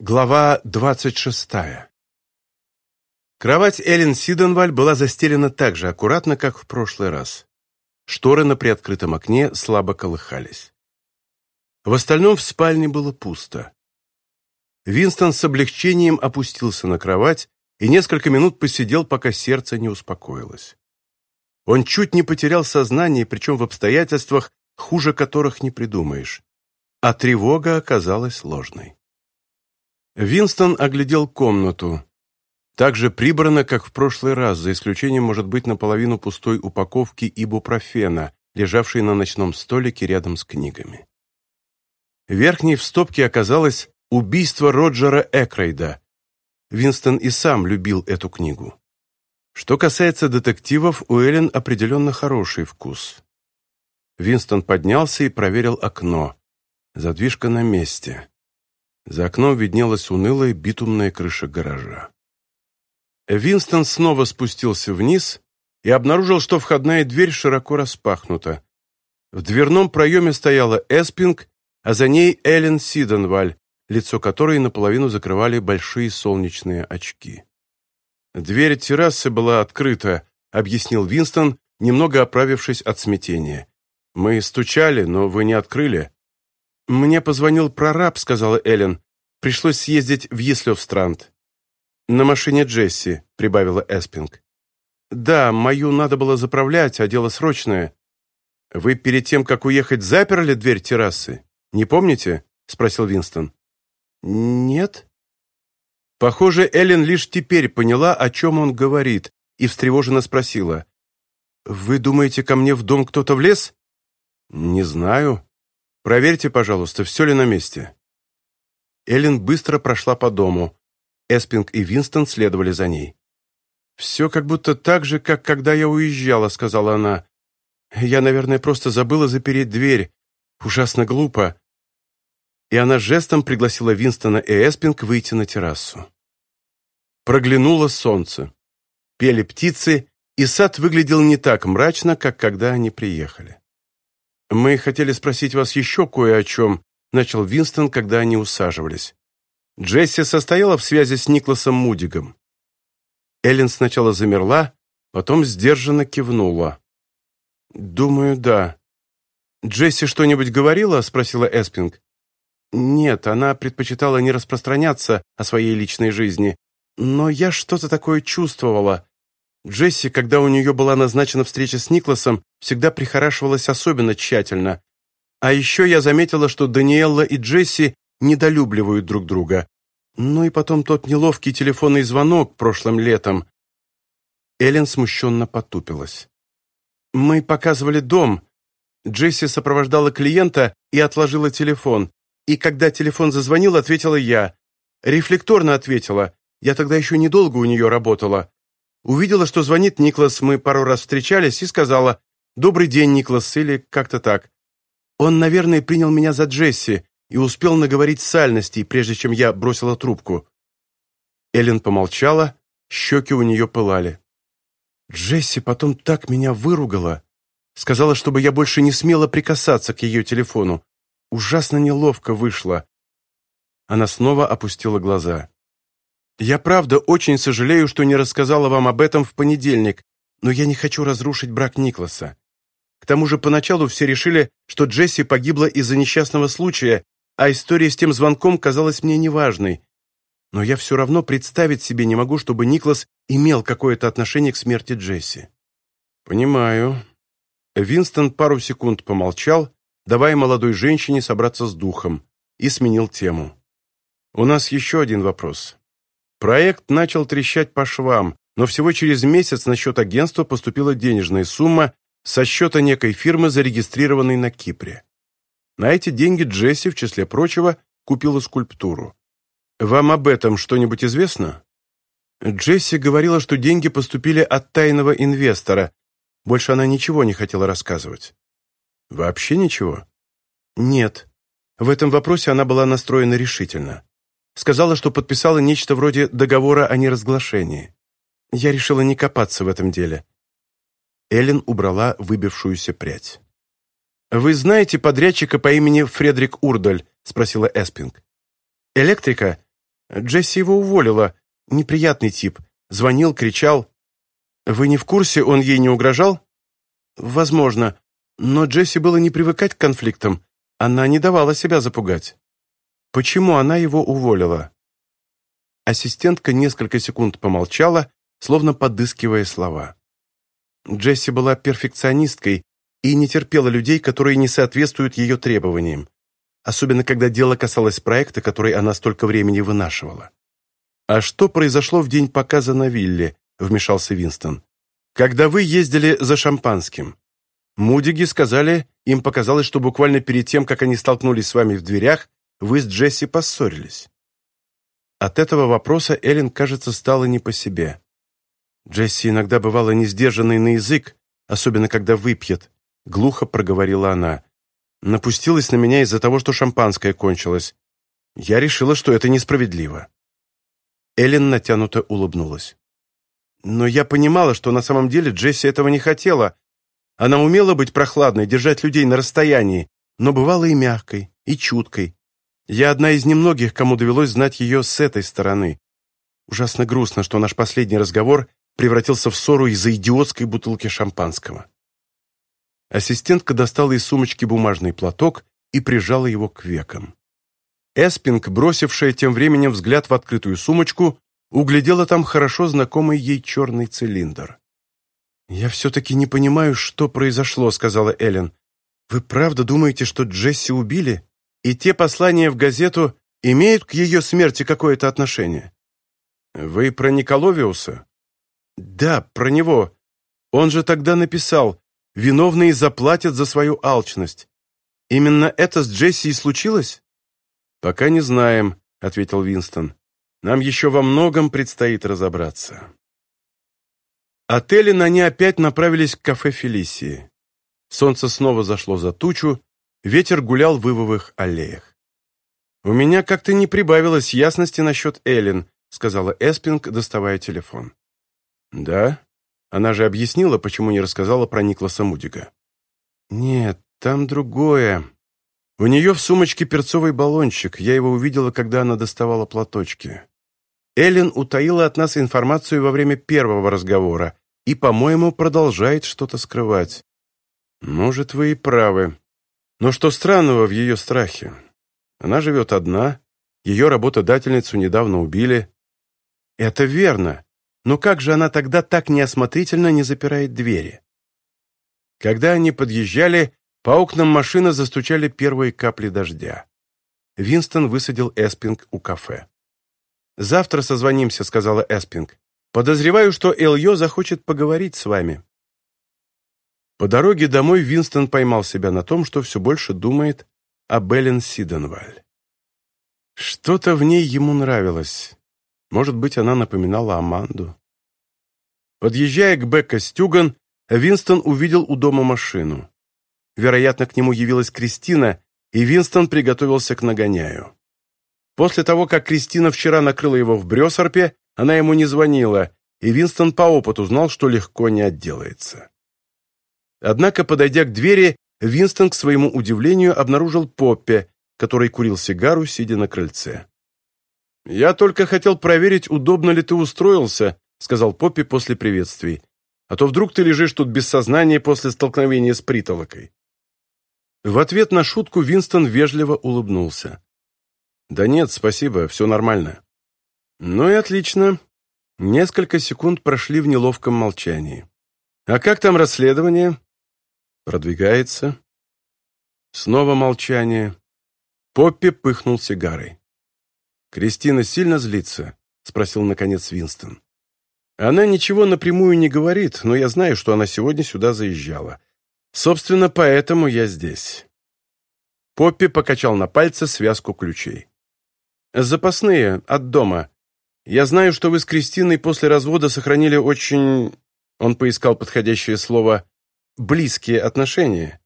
Глава двадцать шестая Кровать Эллен Сиденваль была застелена так же аккуратно, как в прошлый раз. Шторы на приоткрытом окне слабо колыхались. В остальном в спальне было пусто. Винстон с облегчением опустился на кровать и несколько минут посидел, пока сердце не успокоилось. Он чуть не потерял сознание, причем в обстоятельствах, хуже которых не придумаешь. А тревога оказалась ложной. Винстон оглядел комнату. так же прибрано, как в прошлый раз, за исключением, может быть, наполовину пустой упаковки ибупрофена, лежавшей на ночном столике рядом с книгами. Верхней в стопке оказалось «Убийство Роджера Экрейда». Винстон и сам любил эту книгу. Что касается детективов, у Эллен определенно хороший вкус. Винстон поднялся и проверил окно. Задвижка на месте. За окном виднелась унылая битумная крыша гаража. Винстон снова спустился вниз и обнаружил, что входная дверь широко распахнута. В дверном проеме стояла Эспинг, а за ней Эллен Сиденваль, лицо которой наполовину закрывали большие солнечные очки. «Дверь террасы была открыта», — объяснил Винстон, немного оправившись от смятения. «Мы стучали, но вы не открыли». «Мне позвонил прораб», — сказала Эллен. «Пришлось съездить в Ислёвстранд». «На машине Джесси», — прибавила Эспинг. «Да, мою надо было заправлять, а дело срочное». «Вы перед тем, как уехать, заперли дверь террасы? Не помните?» — спросил Винстон. «Нет». Похоже, Эллен лишь теперь поняла, о чем он говорит, и встревоженно спросила. «Вы думаете, ко мне в дом кто-то влез?» «Не знаю», проверьте, пожалуйста, все ли на месте». Эллен быстро прошла по дому. Эспинг и Винстон следовали за ней. «Все как будто так же, как когда я уезжала», — сказала она. «Я, наверное, просто забыла запереть дверь. Ужасно глупо». И она жестом пригласила Винстона и Эспинг выйти на террасу. Проглянуло солнце. Пели птицы, и сад выглядел не так мрачно, как когда они приехали. «Мы хотели спросить вас еще кое о чем», — начал Винстон, когда они усаживались. Джесси состояла в связи с Никласом Мудигом. Эллен сначала замерла, потом сдержанно кивнула. «Думаю, да». «Джесси что-нибудь говорила?» — спросила Эспинг. «Нет, она предпочитала не распространяться о своей личной жизни. Но я что-то такое чувствовала. Джесси, когда у нее была назначена встреча с Никласом, всегда прихорашивалась особенно тщательно. А еще я заметила, что Даниэлла и Джесси недолюбливают друг друга. Ну и потом тот неловкий телефонный звонок прошлым летом. Эллен смущенно потупилась. «Мы показывали дом. Джесси сопровождала клиента и отложила телефон. И когда телефон зазвонил, ответила я. Рефлекторно ответила. Я тогда еще недолго у нее работала. Увидела, что звонит Никлас, мы пару раз встречались, и сказала «Добрый день, Никлас» или как-то так. Он, наверное, принял меня за Джесси и успел наговорить сальностей, прежде чем я бросила трубку. Эллен помолчала, щеки у нее пылали. Джесси потом так меня выругала. Сказала, чтобы я больше не смела прикасаться к ее телефону. Ужасно неловко вышло. Она снова опустила глаза. Я правда очень сожалею, что не рассказала вам об этом в понедельник, но я не хочу разрушить брак Никласа. К тому же поначалу все решили, что Джесси погибла из-за несчастного случая, а история с тем звонком казалась мне неважной. Но я все равно представить себе не могу, чтобы Никлас имел какое-то отношение к смерти Джесси. Понимаю. Винстон пару секунд помолчал, давая молодой женщине собраться с духом, и сменил тему. У нас еще один вопрос. Проект начал трещать по швам, но всего через месяц на счет агентства поступила денежная сумма со счета некой фирмы, зарегистрированной на Кипре. На эти деньги Джесси, в числе прочего, купила скульптуру. «Вам об этом что-нибудь известно?» Джесси говорила, что деньги поступили от тайного инвестора. Больше она ничего не хотела рассказывать. «Вообще ничего?» «Нет». В этом вопросе она была настроена решительно сказала, что подписала нечто вроде договора о неразглашении. Я решила не копаться в этом деле. Эллен убрала выбившуюся прядь. «Вы знаете подрядчика по имени Фредерик Урдаль?» — спросила Эспинг. «Электрика?» Джесси его уволила. Неприятный тип. Звонил, кричал. «Вы не в курсе, он ей не угрожал?» «Возможно. Но Джесси было не привыкать к конфликтам. Она не давала себя запугать». Почему она его уволила? Ассистентка несколько секунд помолчала, словно подыскивая слова. Джесси была перфекционисткой и не терпела людей, которые не соответствуют ее требованиям, особенно когда дело касалось проекта, который она столько времени вынашивала. «А что произошло в день показа на вилле?» — вмешался Винстон. «Когда вы ездили за шампанским. Мудиги сказали, им показалось, что буквально перед тем, как они столкнулись с вами в дверях, вы с Джесси поссорились». От этого вопроса Эллен, кажется, стала не по себе. «Джесси иногда бывала несдержанной на язык, особенно когда выпьет», — глухо проговорила она. «Напустилась на меня из-за того, что шампанское кончилось. Я решила, что это несправедливо». Эллен натянуто улыбнулась. «Но я понимала, что на самом деле Джесси этого не хотела. Она умела быть прохладной, держать людей на расстоянии, но бывала и мягкой, и чуткой. Я одна из немногих, кому довелось знать ее с этой стороны. Ужасно грустно, что наш последний разговор превратился в ссору из-за идиотской бутылки шампанского. Ассистентка достала из сумочки бумажный платок и прижала его к векам. Эспинг, бросившая тем временем взгляд в открытую сумочку, углядела там хорошо знакомый ей черный цилиндр. «Я все-таки не понимаю, что произошло», — сказала Эллен. «Вы правда думаете, что Джесси убили?» и те послания в газету имеют к ее смерти какое-то отношение? Вы про Николовиуса? Да, про него. Он же тогда написал, виновные заплатят за свою алчность. Именно это с Джесси и случилось? Пока не знаем, ответил Винстон. Нам еще во многом предстоит разобраться. От на они опять направились к кафе Фелисии. Солнце снова зашло за тучу, Ветер гулял в ивовых аллеях. «У меня как-то не прибавилось ясности насчет Эллен», сказала Эспинг, доставая телефон. «Да? Она же объяснила, почему не рассказала про Никласа Мудика». «Нет, там другое. У нее в сумочке перцовый баллончик. Я его увидела, когда она доставала платочки. Эллен утаила от нас информацию во время первого разговора и, по-моему, продолжает что-то скрывать. Может, вы и правы. Но что странного в ее страхе? Она живет одна, ее работодательницу недавно убили. Это верно. Но как же она тогда так неосмотрительно не запирает двери? Когда они подъезжали, по окнам машины застучали первые капли дождя. Винстон высадил Эспинг у кафе. «Завтра созвонимся», — сказала Эспинг. «Подозреваю, что Эльё захочет поговорить с вами». По дороге домой Винстон поймал себя на том, что все больше думает о Беллен Сиденваль. Что-то в ней ему нравилось. Может быть, она напоминала Аманду. Подъезжая к Бекка Стюган, Винстон увидел у дома машину. Вероятно, к нему явилась Кристина, и Винстон приготовился к нагоняю. После того, как Кристина вчера накрыла его в Брёсарпе, она ему не звонила, и Винстон по опыту знал, что легко не отделается. Однако, подойдя к двери, Винстон, к своему удивлению, обнаружил Поппе, который курил сигару, сидя на крыльце. «Я только хотел проверить, удобно ли ты устроился», — сказал Поппи после приветствий. «А то вдруг ты лежишь тут без сознания после столкновения с притолокой». В ответ на шутку Винстон вежливо улыбнулся. «Да нет, спасибо, все нормально». «Ну и отлично». Несколько секунд прошли в неловком молчании. «А как там расследование?» продвигается. Снова молчание. Поппи пыхнул сигарой. «Кристина сильно злится?» — спросил, наконец, Винстон. «Она ничего напрямую не говорит, но я знаю, что она сегодня сюда заезжала. Собственно, поэтому я здесь». Поппи покачал на пальце связку ключей. «Запасные, от дома. Я знаю, что вы с Кристиной после развода сохранили очень...» Он поискал подходящее слово близкие отношения.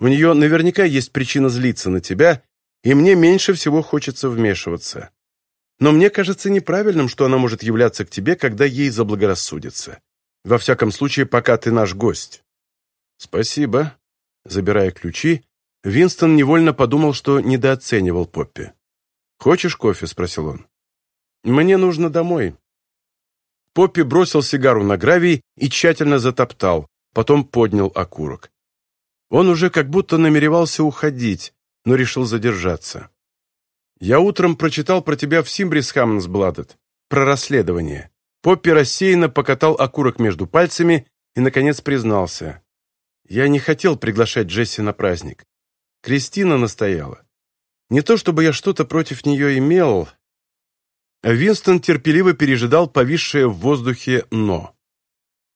У нее наверняка есть причина злиться на тебя, и мне меньше всего хочется вмешиваться. Но мне кажется неправильным, что она может являться к тебе, когда ей заблагорассудится. Во всяком случае, пока ты наш гость». «Спасибо». Забирая ключи, Винстон невольно подумал, что недооценивал Поппи. «Хочешь кофе?» – спросил он. «Мне нужно домой». Поппи бросил сигару на гравий и тщательно затоптал, потом поднял окурок. Он уже как будто намеревался уходить, но решил задержаться. «Я утром прочитал про тебя в Симбрис Хаммансбладет, про расследование». Поппи рассеянно покатал окурок между пальцами и, наконец, признался. «Я не хотел приглашать Джесси на праздник. Кристина настояла. Не то чтобы я что-то против нее имел...» Винстон терпеливо пережидал повисшее в воздухе «но».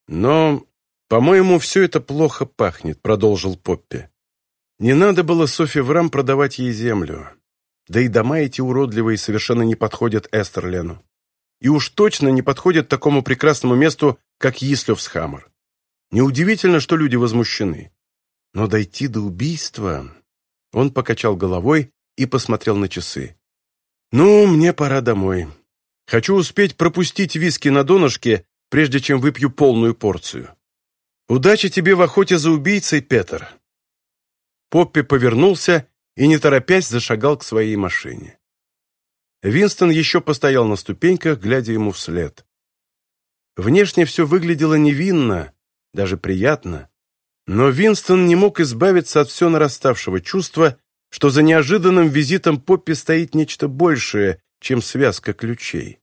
«Но «По-моему, все это плохо пахнет», — продолжил Поппи. «Не надо было Софи Врам продавать ей землю. Да и дома эти уродливые совершенно не подходят Эстерлену. И уж точно не подходят такому прекрасному месту, как Ислёвсхаммер. Неудивительно, что люди возмущены. Но дойти до убийства...» Он покачал головой и посмотрел на часы. «Ну, мне пора домой. Хочу успеть пропустить виски на донышке, прежде чем выпью полную порцию». «Удачи тебе в охоте за убийцей, Петер!» Поппи повернулся и, не торопясь, зашагал к своей машине. Винстон еще постоял на ступеньках, глядя ему вслед. Внешне все выглядело невинно, даже приятно. Но Винстон не мог избавиться от все нараставшего чувства, что за неожиданным визитом Поппи стоит нечто большее, чем связка ключей.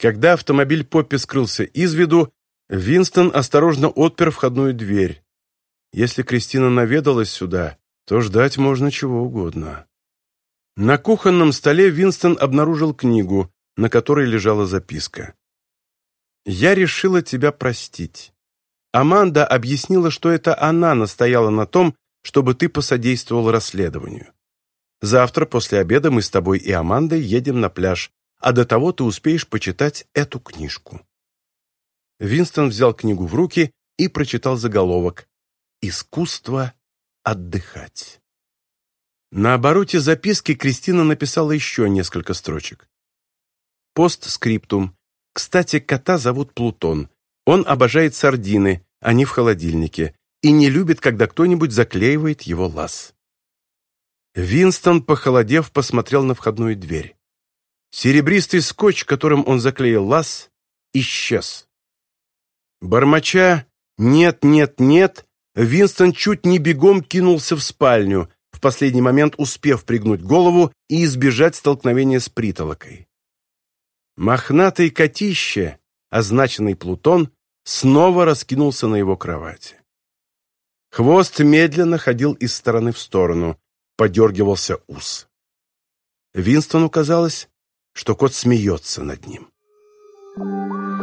Когда автомобиль Поппи скрылся из виду, Винстон осторожно отпер входную дверь. Если Кристина наведалась сюда, то ждать можно чего угодно. На кухонном столе Винстон обнаружил книгу, на которой лежала записка. «Я решила тебя простить. Аманда объяснила, что это она настояла на том, чтобы ты посодействовал расследованию. Завтра после обеда мы с тобой и Амандой едем на пляж, а до того ты успеешь почитать эту книжку». Винстон взял книгу в руки и прочитал заголовок «Искусство отдыхать». На обороте записки Кристина написала еще несколько строчек. Постскриптум. Кстати, кота зовут Плутон. Он обожает сардины, они а в холодильнике, и не любит, когда кто-нибудь заклеивает его лаз. Винстон, похолодев, посмотрел на входную дверь. Серебристый скотч, которым он заклеил лаз, исчез. Бормоча «нет, нет, нет», Винстон чуть не бегом кинулся в спальню, в последний момент успев пригнуть голову и избежать столкновения с притолокой. Мохнатый котище, означенный Плутон, снова раскинулся на его кровати. Хвост медленно ходил из стороны в сторону, подергивался ус. Винстону казалось, что кот смеется над ним. Thank you.